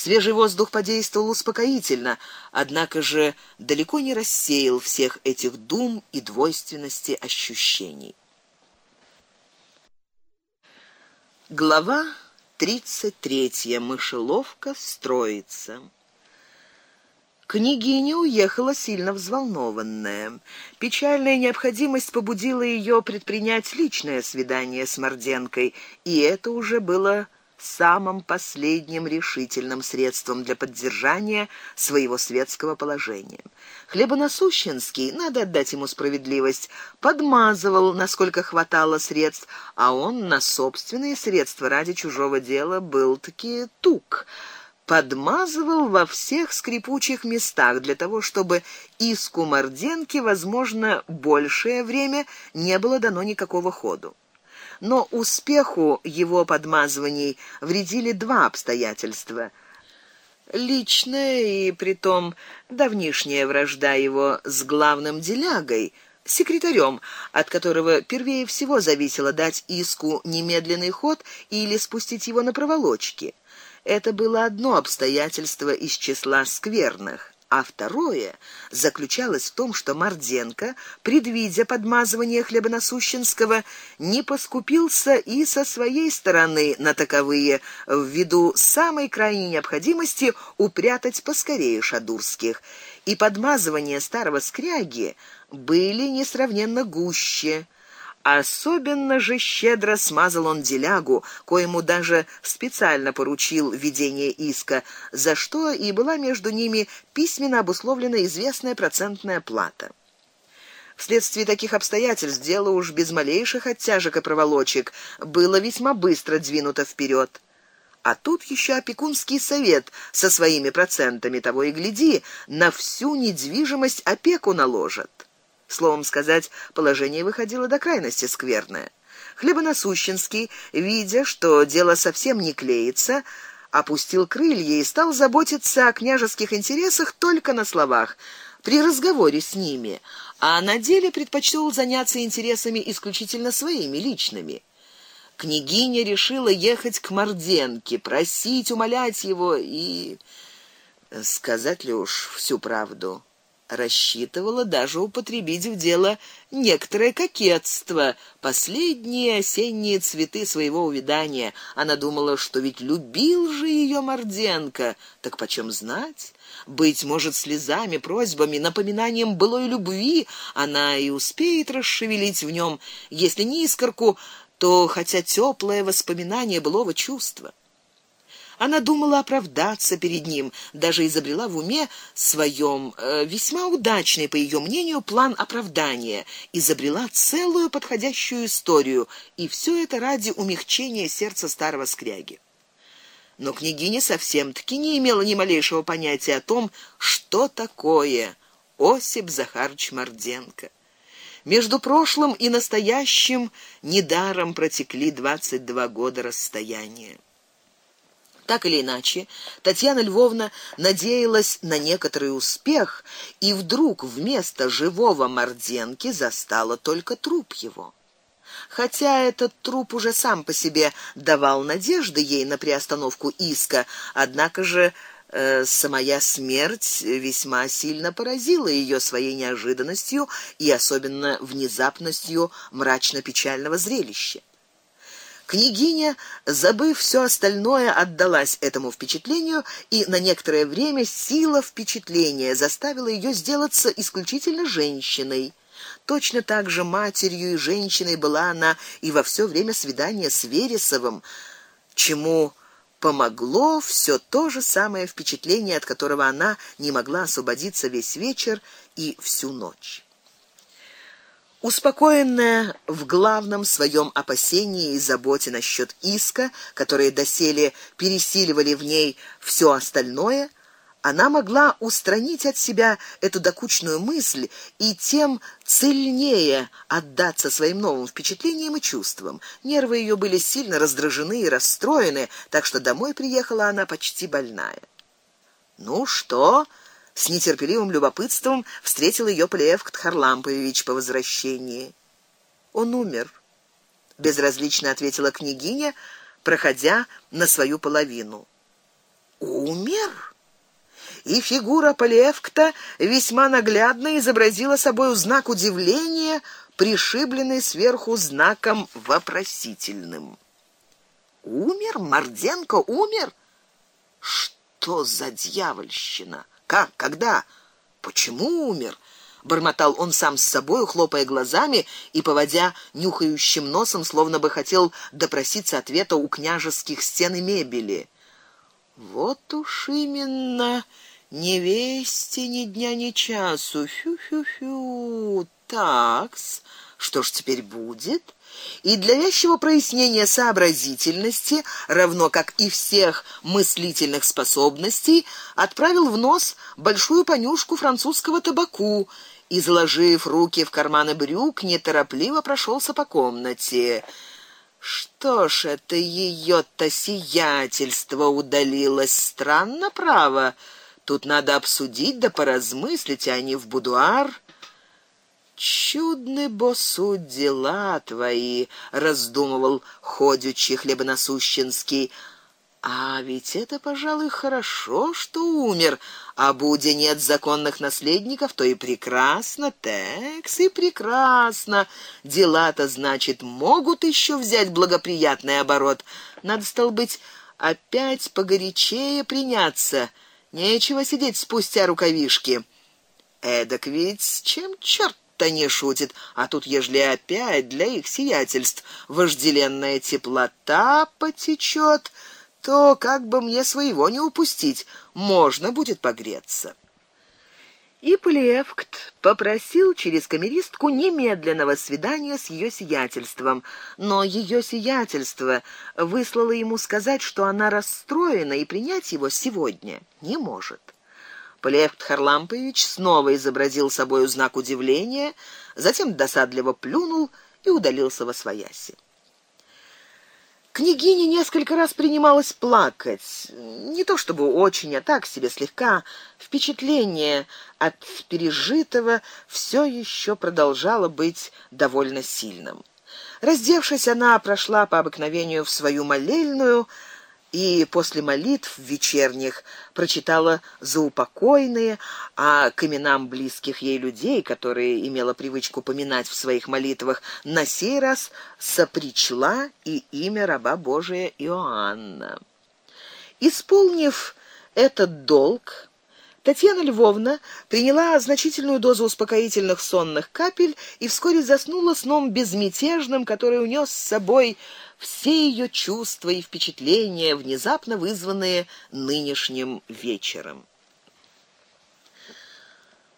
Свежий воздух подействовал успокоительно, однако же далеко не рассеял всех этих дум и двойственности ощущений. Глава 33. Мышеловка строится. Княгиня уехала сильно взволнованная. Печальная необходимость побудила ее предпринять личное свидание с Морденкой, и это уже было самым последним решительным средством для поддержания своего светского положения. Хлебоносущенский, надо отдать ему справедливость, подмазывал, насколько хватало средств, а он на собственные средства ради чужого дела был таки тук подмазывал во всех скрипучих местах для того, чтобы иску Морденки, возможно, большее время не было дано никакого ходу. Но успеху его подмазываний вредили два обстоятельства: личная и притом давнишняя вражда его с главным делягой, секретарем, от которого первее всего зависело дать иску немедленный ход или спустить его на проволочки. Это было одно обстоятельство из числа скверных, а второе заключалось в том, что Морденко, предвидя подмазывание хлебоносущенского, не поскупился и со своей стороны на таковые ввиду самой крайней необходимости упрятать поскорее шадурских. И подмазывания старого скряги были несравненно гуще. Особенно же щедро смазал он делягу, коему даже специально поручил ведение иска, за что и была между ними письменно обусловлена известная процентная плата. Вследствие таких обстоятельств дело уж без малейших оттяжек и проволочек было весьма быстро двинуто вперед. А тут еще опекунский совет со своими процентами того и гляди, на всю недвижимость опеку наложат. Словом сказать, положение выходило до крайности скверное. Хлебоносущенский, видя, что дело совсем не клеится, опустил крылья и стал заботиться о княжеских интересах только на словах, при разговоре с ними, а на деле предпочел заняться интересами исключительно своими личными. Княгиня решила ехать к Морденке, просить, умолять его и сказать ли уж всю правду рассчитывала даже употребить в дело некоторое кокетство, последние осенние цветы своего увядания. Она думала, что ведь любил же ее Морденко, так почем знать? Быть может, слезами, просьбами, напоминанием былой любви она и успеет расшевелить в нем, если не искорку, то хотя теплое воспоминание былого чувства. Она думала оправдаться перед ним, даже изобрела в уме своем э, весьма удачный, по ее мнению, план оправдания, изобрела целую подходящую историю, и все это ради умягчения сердца старого скряги. Но княгиня совсем-таки не имела ни малейшего понятия о том, что такое Осип Захарович Морденко. Между прошлым и настоящим недаром протекли двадцать два года расстояния. Так или иначе, Татьяна Львовна надеялась на некоторый успех и вдруг вместо живого Морденки застала только труп его. Хотя этот труп уже сам по себе давал надежды ей на приостановку иска, однако же э, самая смерть весьма сильно поразила ее своей неожиданностью и особенно внезапностью мрачно-печального зрелища. Княгиня, забыв все остальное, отдалась этому впечатлению, и на некоторое время сила впечатления заставила ее сделаться исключительно женщиной. Точно так же матерью и женщиной была она и во все время свидания с Вересовым, чему помогло все то же самое впечатление, от которого она не могла освободиться весь вечер и всю ночь. Успокоенная в главном своем опасении и заботе насчет иска, которые доселе пересиливали в ней все остальное, она могла устранить от себя эту докучную мысль и тем цельнее отдаться своим новым впечатлениям и чувствам. Нервы ее были сильно раздражены и расстроены, так что домой приехала она почти больная. Ну что? С нетерпеливым любопытством встретил ее Плевкт Харлампович по возвращении. Он умер, безразлично ответила княгиня, проходя на свою половину. умер? И фигура Полевкта весьма наглядно изобразила собой знак удивления, пришибленный сверху знаком вопросительным. Умер Морденко, умер? Что за дьявольщина? Как, когда? Почему умер? бормотал он сам с собой, хлопая глазами и поводя нюхающим носом, словно бы хотел допроситься ответа у княжеских стен и мебели. Вот уж именно ни вести ни дня ни часу. Фю-фю-фю. Такс, что ж теперь будет? И для вещего прояснения сообразительности, равно как и всех мыслительных способностей, отправил в нос большую понюшку французского табаку и, заложив руки в карманы брюк, неторопливо прошелся по комнате. Что ж это ее то сиятельство удалилось странно право. Тут надо обсудить да поразмыслить, а не в будуар. Чудны босу дела твои, раздумывал ходячий хлебоносущенский. А ведь это, пожалуй, хорошо, что умер, а буде нет законных наследников, то и прекрасно, текс и прекрасно. Дела-то, значит, могут еще взять благоприятный оборот. Надо стал быть опять погорячее приняться. Нечего сидеть спустя рукавишки. Эдак ведь чем черт то не шутит, а тут ежели опять для их сиятельств вожделенная теплота потечет, то как бы мне своего не упустить, можно будет погреться. И Полиевкт попросил через камеристку немедленного свидания с ее сиятельством, но ее сиятельство выслало ему сказать, что она расстроена и принять его сегодня не может. Полевт Харлампович снова изобразил собою знак удивления, затем досадливо плюнул и удалился во свояси. Княгиня несколько раз принималась плакать, не то чтобы очень, а так себе слегка. Впечатление от пережитого все еще продолжало быть довольно сильным. Раздевшись, она прошла по обыкновению в свою молельную, и после молитв вечерних прочитала заупокойные, а к именам близких ей людей, которые имела привычку поминать в своих молитвах, на сей раз сопричла и имя раба Божия Иоанна. Исполнив этот долг, Татьяна Львовна приняла значительную дозу успокоительных сонных капель и вскоре заснула сном безмятежным, который унес с собой все ее чувства и впечатления, внезапно вызванные нынешним вечером.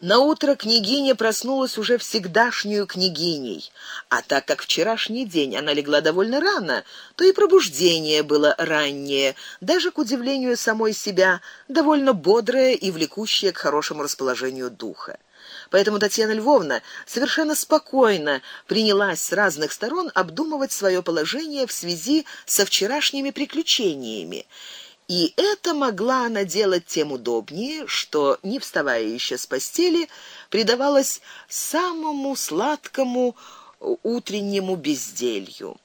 На утро княгиня проснулась уже всегдашнюю княгиней, а так как вчерашний день она легла довольно рано, то и пробуждение было раннее, даже к удивлению самой себя, довольно бодрое и влекущее к хорошему расположению духа. Поэтому Татьяна Львовна совершенно спокойно принялась с разных сторон обдумывать свое положение в связи со вчерашними приключениями. И это могла она делать тем удобнее, что, не вставая еще с постели, предавалась самому сладкому утреннему безделью.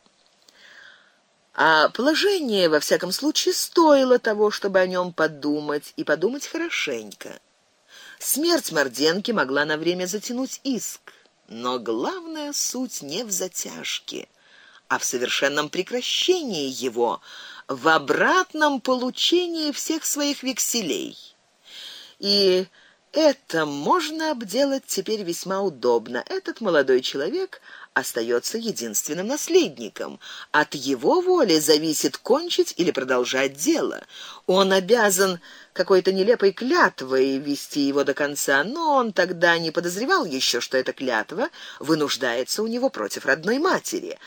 А положение во всяком случае стоило того, чтобы о нем подумать и подумать хорошенько. Смерть Морденки могла на время затянуть иск, но главная суть не в затяжке, а в совершенном прекращении его, в обратном получении всех своих векселей. И это можно обделать теперь весьма удобно. Этот молодой человек остается единственным наследником. От его воли зависит кончить или продолжать дело. Он обязан какой-то нелепой клятвой вести его до конца, но он тогда не подозревал еще, что эта клятва вынуждается у него против родной матери.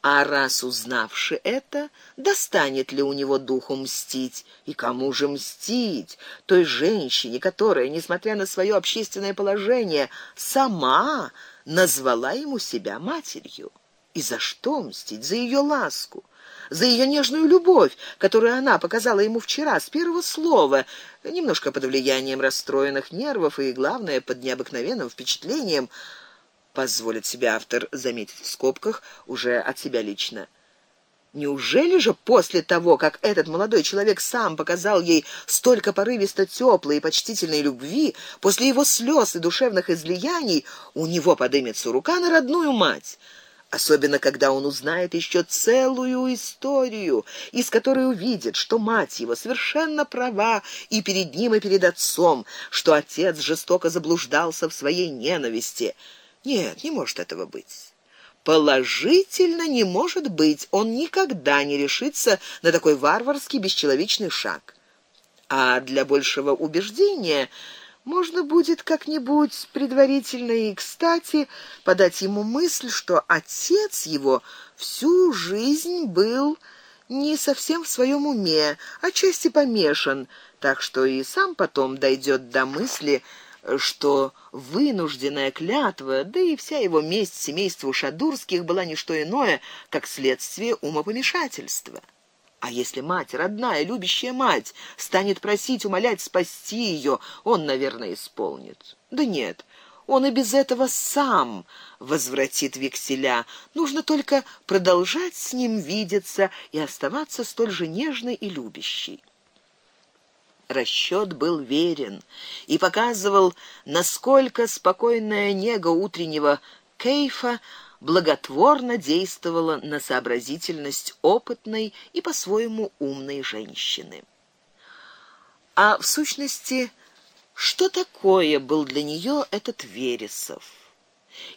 А раз узнавши это, достанет ли у него духу мстить? И кому же мстить? Той женщине, которая, несмотря на свое общественное положение, сама назвала ему себя матерью. И за что мстить? За ее ласку, за ее нежную любовь, которую она показала ему вчера с первого слова, немножко под влиянием расстроенных нервов и главное под необыкновенным впечатлением, позволит себе автор заметить в скобках уже от себя лично. Неужели же после того, как этот молодой человек сам показал ей столько порывисто теплой и почтительной любви, после его слез и душевных излияний, у него поднимется рука на родную мать? Особенно когда он узнает еще целую историю, из которой увидит, что мать его совершенно права и перед ним, и перед отцом, что отец жестоко заблуждался в своей ненависти. Нет, не может этого быть. Положительно не может быть. Он никогда не решится на такой варварский бесчеловечный шаг. А для большего убеждения можно будет как-нибудь предварительно и кстати подать ему мысль, что отец его всю жизнь был не совсем в своем уме, а части помешан, так что и сам потом дойдет до мысли, что вынужденная клятва, да и вся его месть семейству Шадурских была не что иное, как следствие умопомешательства. А если мать, родная, любящая мать, станет просить, умолять спасти ее, он, наверное, исполнит. Да нет, он и без этого сам возвратит векселя. Нужно только продолжать с ним видеться и оставаться столь же нежной и любящей. Расчет был верен и показывал, насколько спокойная нега утреннего кейфа благотворно действовала на сообразительность опытной и по-своему умной женщины. А в сущности, что такое был для нее этот Вересов?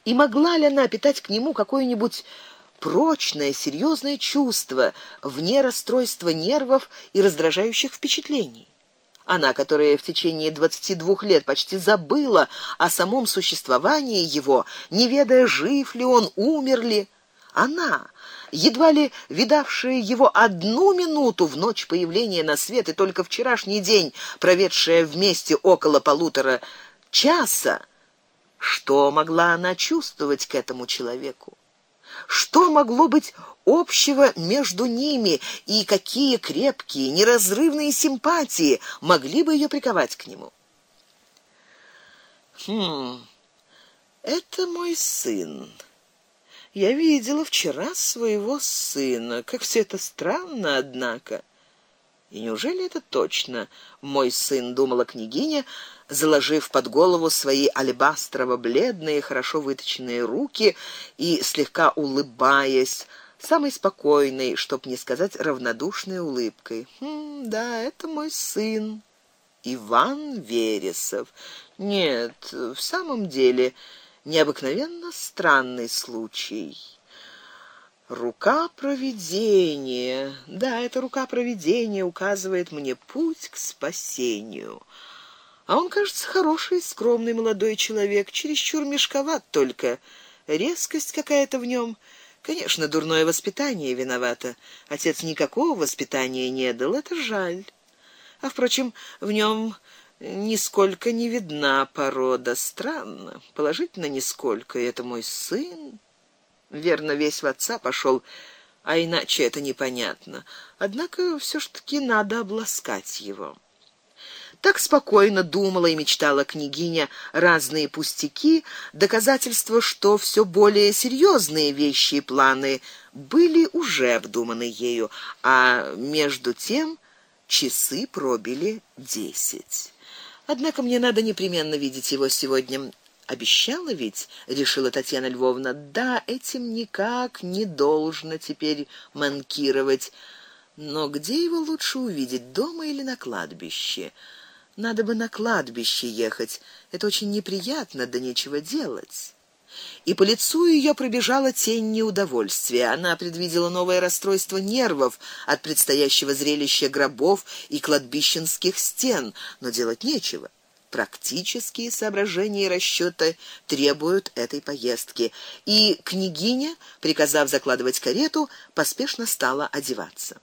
И могла ли она питать к нему какое-нибудь прочное, серьезное чувство вне расстройства нервов и раздражающих впечатлений? Она, которая в течение двадцати двух лет почти забыла о самом существовании его, не ведая, жив ли он, умер ли, она, едва ли видавшая его одну минуту в ночь появления на свет и только вчерашний день проведшая вместе около полутора часа, что могла она чувствовать к этому человеку? Что могло быть общего между ними и какие крепкие, неразрывные симпатии могли бы ее приковать к нему? Хм. Это мой сын. Я видела вчера своего сына. Как все это странно, однако. И неужели это точно мой сын, думала княгиня, заложив под голову свои алебастрово-бледные, хорошо выточенные руки и слегка улыбаясь, самой спокойной, чтоб не сказать равнодушной улыбкой. Хм, да, это мой сын, Иван Вересов. Нет, в самом деле, необыкновенно странный случай. Рука провидения. Да, эта рука провидения указывает мне путь к спасению. А он, кажется, хороший, скромный молодой человек, чересчур мешковат только. Резкость какая-то в нем. Конечно, дурное воспитание виновато. Отец никакого воспитания не дал, это жаль. А впрочем, в нем нисколько не видна порода. Странно, положительно нисколько. И это мой сын. Верно, весь в отца пошел, а иначе это непонятно. Однако все ж таки надо обласкать его. Так спокойно думала и мечтала княгиня разные пустяки, доказательства, что все более серьезные вещи и планы были уже обдуманы ею, а между тем часы пробили десять. Однако мне надо непременно видеть его сегодня. Обещала ведь, решила Татьяна Львовна. Да, этим никак не должно теперь манкировать. Но где его лучше увидеть, дома или на кладбище? Надо бы на кладбище ехать. Это очень неприятно, да нечего делать. И по лицу ее пробежала тень неудовольствия. Она предвидела новое расстройство нервов от предстоящего зрелища гробов и кладбищенских стен, но делать нечего. Практические соображения и расчёты требуют этой поездки, и княгиня, приказав закладывать карету, поспешно стала одеваться.